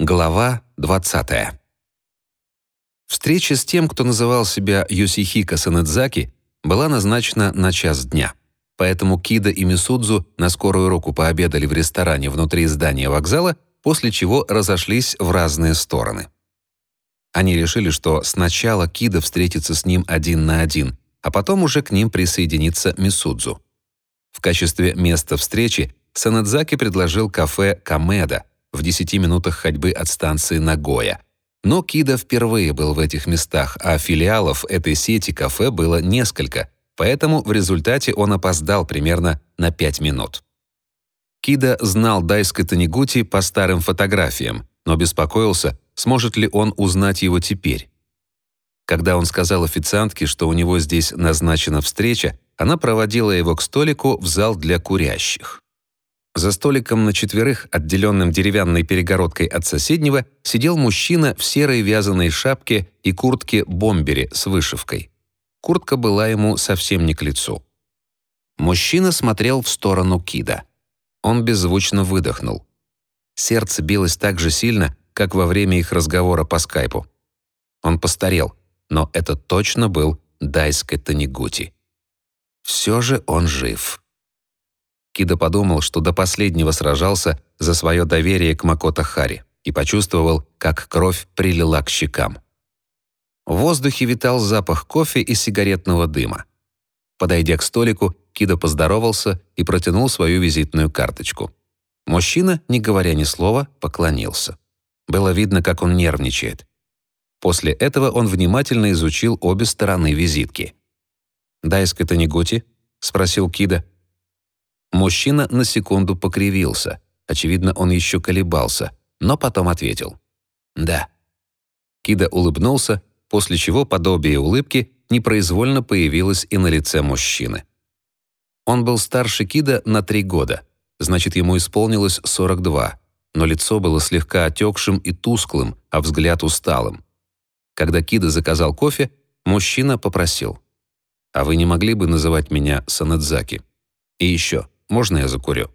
Глава 20. Встреча с тем, кто называл себя Йосихико Санэдзаки, была назначена на час дня. Поэтому Кида и Мисудзу на скорую руку пообедали в ресторане внутри здания вокзала, после чего разошлись в разные стороны. Они решили, что сначала Кида встретится с ним один на один, а потом уже к ним присоединится Мисудзу. В качестве места встречи Санадзаки предложил кафе «Камеда» в 10 минутах ходьбы от станции Нагоя. Но Кида впервые был в этих местах, а филиалов этой сети кафе было несколько, поэтому в результате он опоздал примерно на 5 минут. Кида знал Дайска Танигути по старым фотографиям, но беспокоился, сможет ли он узнать его теперь. Когда он сказал официантке, что у него здесь назначена встреча, она проводила его к столику в зал для курящих. За столиком на четверых, отделенным деревянной перегородкой от соседнего, сидел мужчина в серой вязаной шапке и куртке-бомбере с вышивкой. Куртка была ему совсем не к лицу. Мужчина смотрел в сторону Кида. Он беззвучно выдохнул. Сердце билось так же сильно, как во время их разговора по скайпу. Он постарел, но это точно был Дайске Танигути. Все же он жив. Кида подумал, что до последнего сражался за свое доверие к Макото Хари и почувствовал, как кровь прилила к щекам. В воздухе витал запах кофе и сигаретного дыма. Подойдя к столику, Кида поздоровался и протянул свою визитную карточку. Мужчина, не говоря ни слова, поклонился. Было видно, как он нервничает. После этого он внимательно изучил обе стороны визитки. «Дайска Танигути?» — спросил Кида. Мужчина на секунду покривился. Очевидно, он еще колебался, но потом ответил. «Да». Кида улыбнулся, после чего подобие улыбки непроизвольно появилось и на лице мужчины. Он был старше Кида на три года, значит, ему исполнилось 42, но лицо было слегка отекшим и тусклым, а взгляд усталым. Когда Кида заказал кофе, мужчина попросил. «А вы не могли бы называть меня Санадзаки? И еще, можно я закурю?»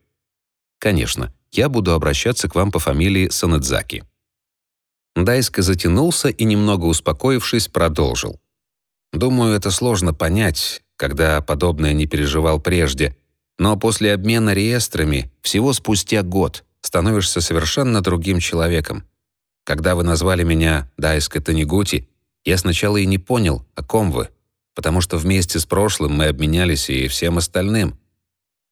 «Конечно, я буду обращаться к вам по фамилии Санадзаки». Дайска затянулся и, немного успокоившись, продолжил. «Думаю, это сложно понять, когда подобное не переживал прежде, но после обмена реестрами всего спустя год становишься совершенно другим человеком. Когда вы назвали меня Дайска Танигути, я сначала и не понял, о ком вы, потому что вместе с прошлым мы обменялись и всем остальным.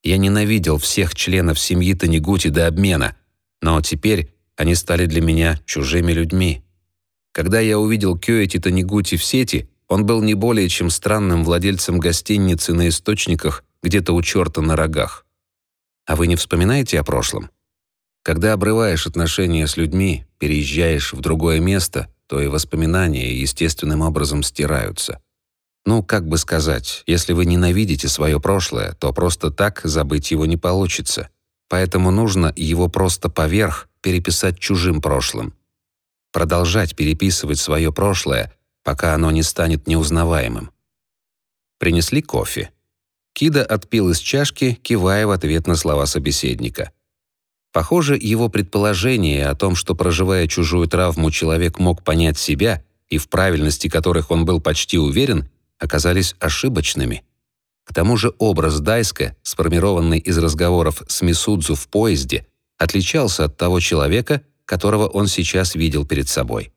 Я ненавидел всех членов семьи Танигути до обмена, но теперь они стали для меня чужими людьми. Когда я увидел Кёэти Танигути в сети, он был не более чем странным владельцем гостиницы на источниках где-то у черта на рогах. А вы не вспоминаете о прошлом? Когда обрываешь отношения с людьми, переезжаешь в другое место, то и воспоминания естественным образом стираются. Ну, как бы сказать, если вы ненавидите свое прошлое, то просто так забыть его не получится. Поэтому нужно его просто поверх переписать чужим прошлым. Продолжать переписывать свое прошлое, пока оно не станет неузнаваемым. Принесли кофе. Кида отпил из чашки, кивая в ответ на слова собеседника. Похоже, его предположение о том, что, проживая чужую травму, человек мог понять себя, и в правильности которых он был почти уверен, оказались ошибочными. К тому же образ Дайска, сформированный из разговоров с Мисудзу в поезде, отличался от того человека, которого он сейчас видел перед собой.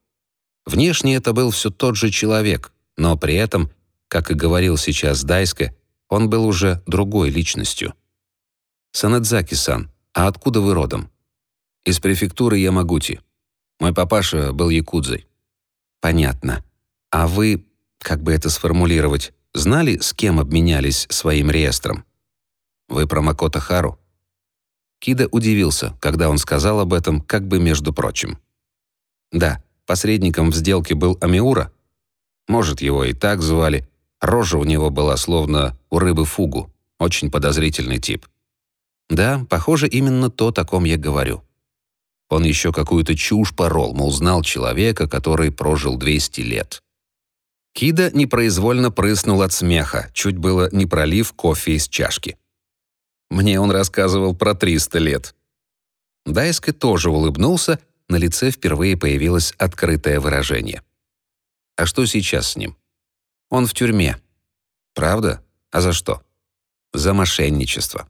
Внешне это был все тот же человек, но при этом, как и говорил сейчас Дайска, он был уже другой личностью. «Санадзаки-сан, а откуда вы родом?» «Из префектуры Ямагути. Мой папаша был якудзой». «Понятно. А вы как бы это сформулировать, знали, с кем обменялись своим реестром? Вы про Макото Хару? Кида удивился, когда он сказал об этом, как бы между прочим. Да, посредником в сделке был Амиура. Может, его и так звали. Рожа у него была словно у рыбы фугу. Очень подозрительный тип. Да, похоже, именно то, о ком я говорю. Он еще какую-то чушь порол, мол, знал человека, который прожил 200 лет. Кида непроизвольно прыснул от смеха, чуть было не пролив кофе из чашки. Мне он рассказывал про 300 лет. Дайске тоже улыбнулся, на лице впервые появилось открытое выражение. А что сейчас с ним? Он в тюрьме. Правда? А за что? За мошенничество.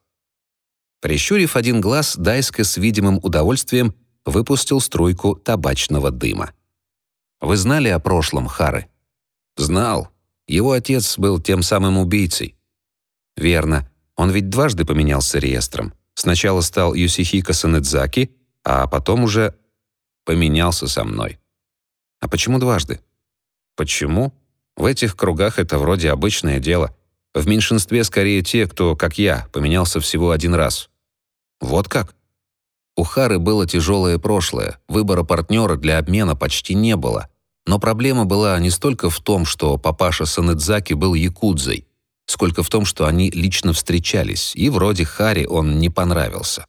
Прищурив один глаз, Дайска с видимым удовольствием выпустил струйку табачного дыма. «Вы знали о прошлом Хары?» «Знал. Его отец был тем самым убийцей». «Верно. Он ведь дважды поменялся реестром. Сначала стал Юсихико Санэдзаки, а потом уже поменялся со мной». «А почему дважды?» «Почему? В этих кругах это вроде обычное дело. В меньшинстве скорее те, кто, как я, поменялся всего один раз». «Вот как?» У Хары было тяжелое прошлое, выбора партнера для обмена почти не было. Но проблема была не столько в том, что папаша Санэдзаки был якудзой, сколько в том, что они лично встречались, и вроде Хари он не понравился.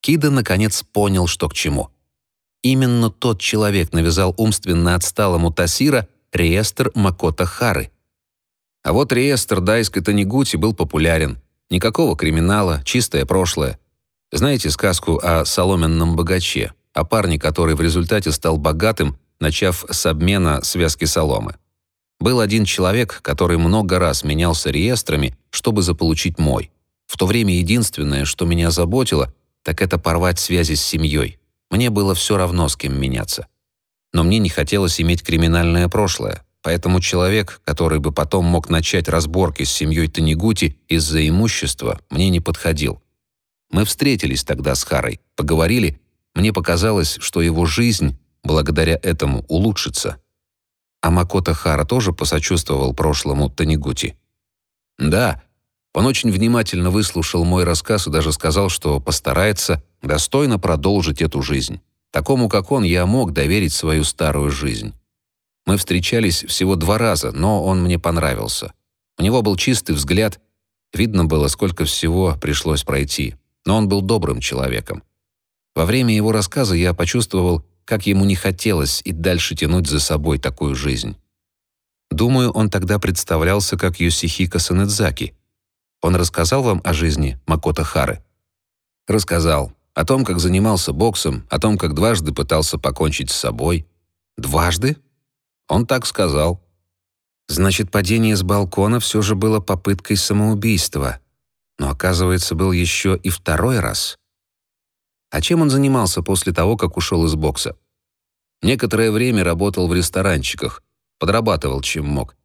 Кида наконец понял, что к чему. Именно тот человек навязал умственно отсталому Тасира реестр Макота Хары. А вот реестр Дайской Танигути был популярен. Никакого криминала, чистое прошлое. Знаете сказку о соломенном богаче, о парне, который в результате стал богатым, начав с обмена связки соломы? Был один человек, который много раз менялся реестрами, чтобы заполучить мой. В то время единственное, что меня заботило, так это порвать связи с семьей. Мне было все равно, с кем меняться. Но мне не хотелось иметь криминальное прошлое, поэтому человек, который бы потом мог начать разборки с семьей Танигути из-за имущества, мне не подходил. Мы встретились тогда с Харой, поговорили. Мне показалось, что его жизнь благодаря этому улучшится. А Макото Хара тоже посочувствовал прошлому Танигути. Да, он очень внимательно выслушал мой рассказ и даже сказал, что постарается достойно продолжить эту жизнь. Такому, как он, я мог доверить свою старую жизнь. Мы встречались всего два раза, но он мне понравился. У него был чистый взгляд, видно было, сколько всего пришлось пройти но он был добрым человеком. Во время его рассказа я почувствовал, как ему не хотелось и дальше тянуть за собой такую жизнь. Думаю, он тогда представлялся как Юсихико Санэдзаки. Он рассказал вам о жизни Макото Хары? Рассказал. О том, как занимался боксом, о том, как дважды пытался покончить с собой. Дважды? Он так сказал. Значит, падение с балкона все же было попыткой самоубийства. Но, оказывается, был еще и второй раз. А чем он занимался после того, как ушел из бокса? Некоторое время работал в ресторанчиках, подрабатывал чем мог.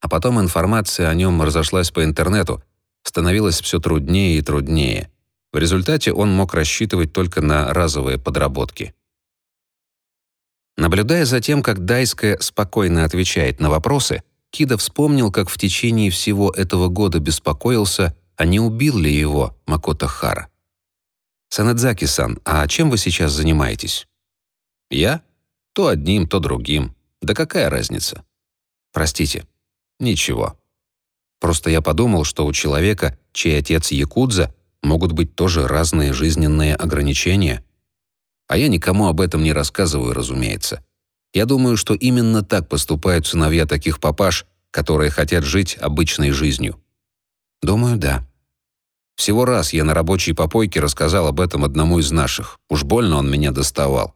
А потом информация о нем разошлась по интернету, становилось все труднее и труднее. В результате он мог рассчитывать только на разовые подработки. Наблюдая за тем, как Дайская спокойно отвечает на вопросы, Кида вспомнил, как в течение всего этого года беспокоился а не убил ли его Макото Хара. «Санадзаки-сан, а чем вы сейчас занимаетесь?» «Я? То одним, то другим. Да какая разница?» «Простите». «Ничего. Просто я подумал, что у человека, чей отец якудза, могут быть тоже разные жизненные ограничения. А я никому об этом не рассказываю, разумеется. Я думаю, что именно так поступают сыновья таких папаш, которые хотят жить обычной жизнью. Думаю, да. Всего раз я на рабочей попойке рассказал об этом одному из наших. Уж больно он меня доставал.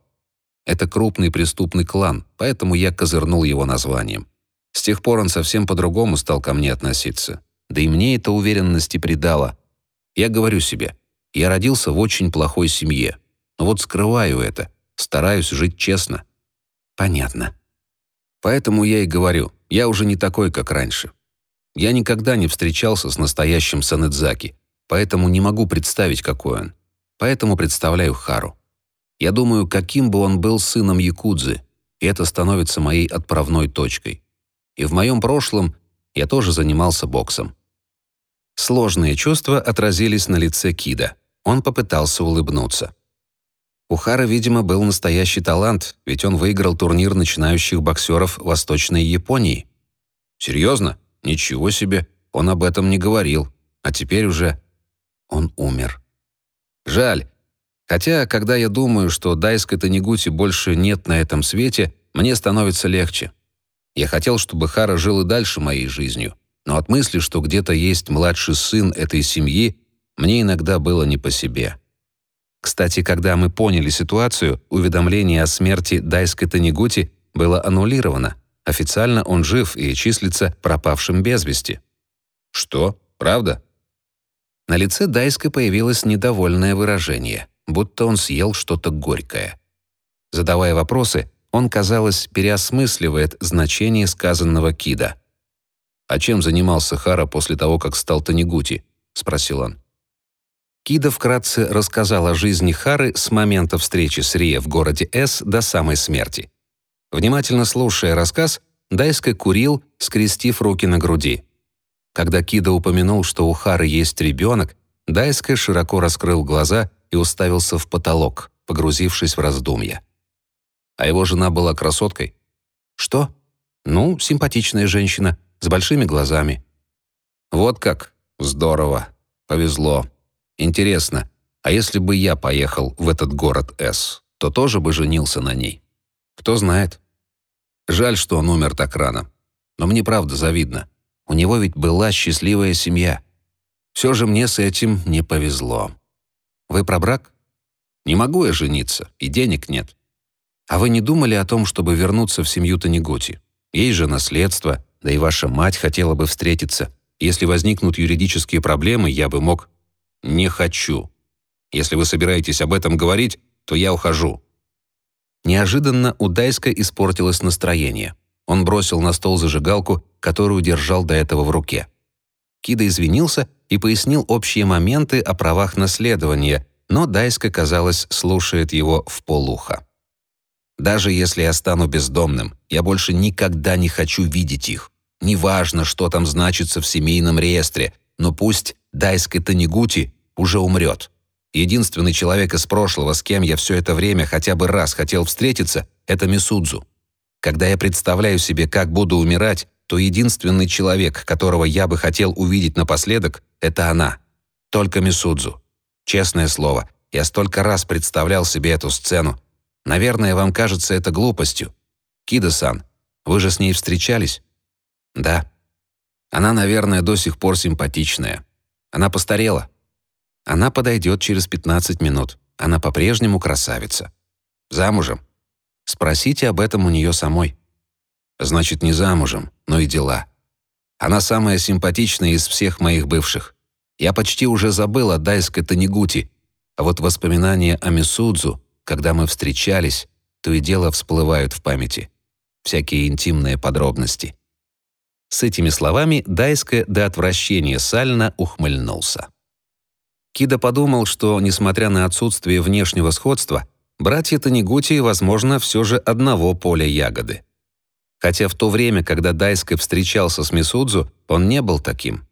Это крупный преступный клан, поэтому я козырнул его названием. С тех пор он совсем по-другому стал ко мне относиться. Да и мне это уверенности придало. Я говорю себе, я родился в очень плохой семье. Но вот скрываю это, стараюсь жить честно. Понятно. Поэтому я и говорю, я уже не такой, как раньше. Я никогда не встречался с настоящим Санэдзаки, поэтому не могу представить, какой он. Поэтому представляю Хару. Я думаю, каким бы он был сыном Якудзы, и это становится моей отправной точкой. И в моем прошлом я тоже занимался боксом. Сложные чувства отразились на лице Кида. Он попытался улыбнуться. У Хара, видимо, был настоящий талант, ведь он выиграл турнир начинающих боксеров Восточной Японии. Серьезно? Ничего себе, он об этом не говорил. А теперь уже он умер. Жаль. Хотя, когда я думаю, что Дайской Танигути больше нет на этом свете, мне становится легче. Я хотел, чтобы Хара жил и дальше моей жизнью, но от мысли, что где-то есть младший сын этой семьи, мне иногда было не по себе. Кстати, когда мы поняли ситуацию, уведомление о смерти Дайской Танигути было аннулировано. Официально он жив и числится пропавшим без вести. Что? Правда? На лице Дайска появилось недовольное выражение, будто он съел что-то горькое. Задавая вопросы, он, казалось, переосмысливает значение сказанного Кида. «А чем занимался Хара после того, как стал Танигути?» — спросил он. Кида вкратце рассказал о жизни Хары с момента встречи с Рие в городе С до самой смерти. Внимательно слушая рассказ, Дайска курил, скрестив руки на груди. Когда Кида упомянул, что у Хары есть ребенок, Дайска широко раскрыл глаза и уставился в потолок, погрузившись в раздумья. А его жена была красоткой? Что? Ну, симпатичная женщина, с большими глазами. Вот как? Здорово. Повезло. Интересно, а если бы я поехал в этот город С, то тоже бы женился на ней? Кто знает. Жаль, что он умер так рано. Но мне правда завидно. У него ведь была счастливая семья. Все же мне с этим не повезло. Вы про брак? Не могу я жениться, и денег нет. А вы не думали о том, чтобы вернуться в семью Танегути? Есть же наследство, да и ваша мать хотела бы встретиться. Если возникнут юридические проблемы, я бы мог... Не хочу. Если вы собираетесь об этом говорить, то я ухожу. Неожиданно у Дайска испортилось настроение. Он бросил на стол зажигалку, которую держал до этого в руке. Кида извинился и пояснил общие моменты о правах наследования, но Дайска, казалось, слушает его в полуха. «Даже если я стану бездомным, я больше никогда не хочу видеть их. Неважно, что там значится в семейном реестре, но пусть Дайска Танигути уже умрет. Единственный человек из прошлого, с кем я все это время хотя бы раз хотел встретиться, это Мисудзу. Когда я представляю себе, как буду умирать, то единственный человек, которого я бы хотел увидеть напоследок, это она. Только Мисудзу. Честное слово, я столько раз представлял себе эту сцену. Наверное, вам кажется это глупостью. Кида-сан, вы же с ней встречались? Да. Она, наверное, до сих пор симпатичная. Она постарела. Она подойдет через 15 минут. Она по-прежнему красавица. Замужем. Спросите об этом у нее самой. Значит, не замужем, но и дела. Она самая симпатичная из всех моих бывших. Я почти уже забыл о Дайской Танигути, а вот воспоминания о Мисудзу, когда мы встречались, то и дело всплывают в памяти. Всякие интимные подробности. С этими словами Дайска до отвращения сально ухмыльнулся. Кида подумал, что, несмотря на отсутствие внешнего сходства, братья Танигути, возможно, все же одного поля ягоды. Хотя в то время, когда Дайска встречался с Мисудзу, он не был таким.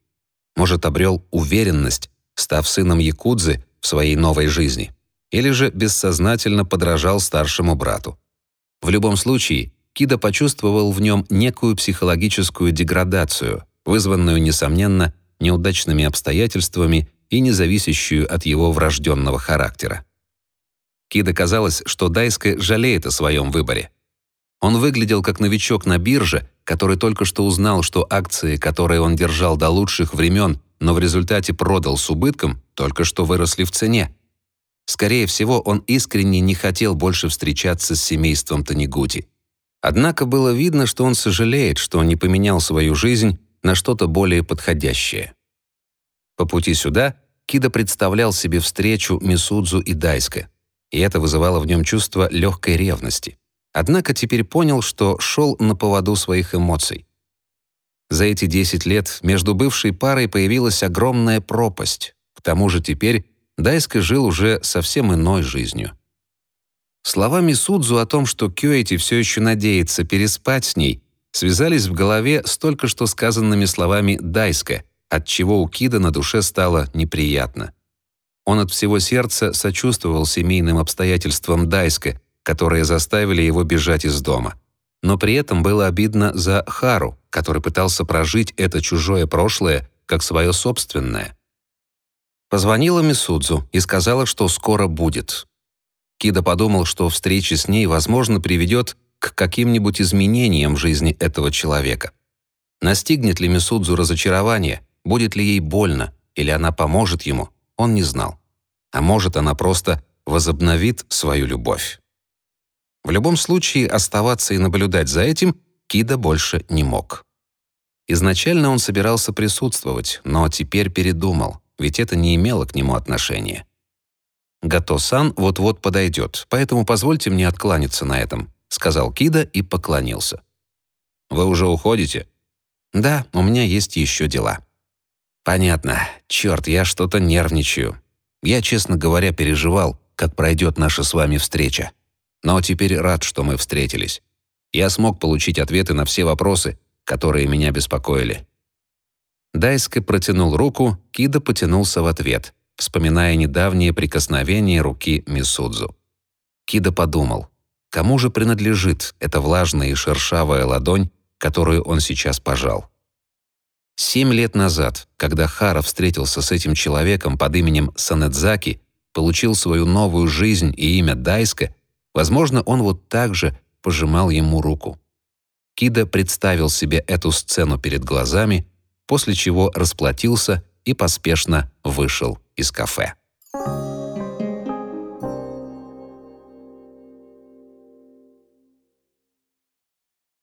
Может, обрел уверенность, став сыном Якудзы в своей новой жизни. Или же бессознательно подражал старшему брату. В любом случае, Кида почувствовал в нем некую психологическую деградацию, вызванную, несомненно, неудачными обстоятельствами и не зависящую от его врожденного характера. Кида казалось, что Дайска жалеет о своем выборе. Он выглядел как новичок на бирже, который только что узнал, что акции, которые он держал до лучших времен, но в результате продал с убытком, только что выросли в цене. Скорее всего, он искренне не хотел больше встречаться с семейством Танигути. Однако было видно, что он сожалеет, что не поменял свою жизнь на что-то более подходящее. По пути сюда Кида представлял себе встречу Мисудзу и Дайска, и это вызывало в нем чувство легкой ревности. Однако теперь понял, что шел на поводу своих эмоций. За эти 10 лет между бывшей парой появилась огромная пропасть. К тому же теперь Дайска жил уже совсем иной жизнью. Слова Мисудзу о том, что Кёэти все еще надеется переспать с ней, связались в голове с только что сказанными словами Дайска, от чего у Кида на душе стало неприятно. Он от всего сердца сочувствовал семейным обстоятельствам Дайска, которые заставили его бежать из дома. Но при этом было обидно за Хару, который пытался прожить это чужое прошлое как свое собственное. Позвонила Мисудзу и сказала, что скоро будет. Кида подумал, что встреча с ней, возможно, приведет к каким-нибудь изменениям в жизни этого человека. Настигнет ли Мисудзу разочарование, Будет ли ей больно, или она поможет ему, он не знал. А может, она просто возобновит свою любовь. В любом случае, оставаться и наблюдать за этим Кида больше не мог. Изначально он собирался присутствовать, но теперь передумал, ведь это не имело к нему отношения. «Гато-сан вот-вот подойдет, поэтому позвольте мне откланяться на этом», сказал Кида и поклонился. «Вы уже уходите?» «Да, у меня есть еще дела». «Понятно. Черт, я что-то нервничаю. Я, честно говоря, переживал, как пройдет наша с вами встреча. Но теперь рад, что мы встретились. Я смог получить ответы на все вопросы, которые меня беспокоили». Дайске протянул руку, Кида потянулся в ответ, вспоминая недавнее прикосновение руки Мисудзу. Кида подумал, кому же принадлежит эта влажная и шершавая ладонь, которую он сейчас пожал. Семь лет назад, когда Хара встретился с этим человеком под именем Санедзаки, получил свою новую жизнь и имя Дайска, возможно, он вот так же пожимал ему руку. Кида представил себе эту сцену перед глазами, после чего расплатился и поспешно вышел из кафе.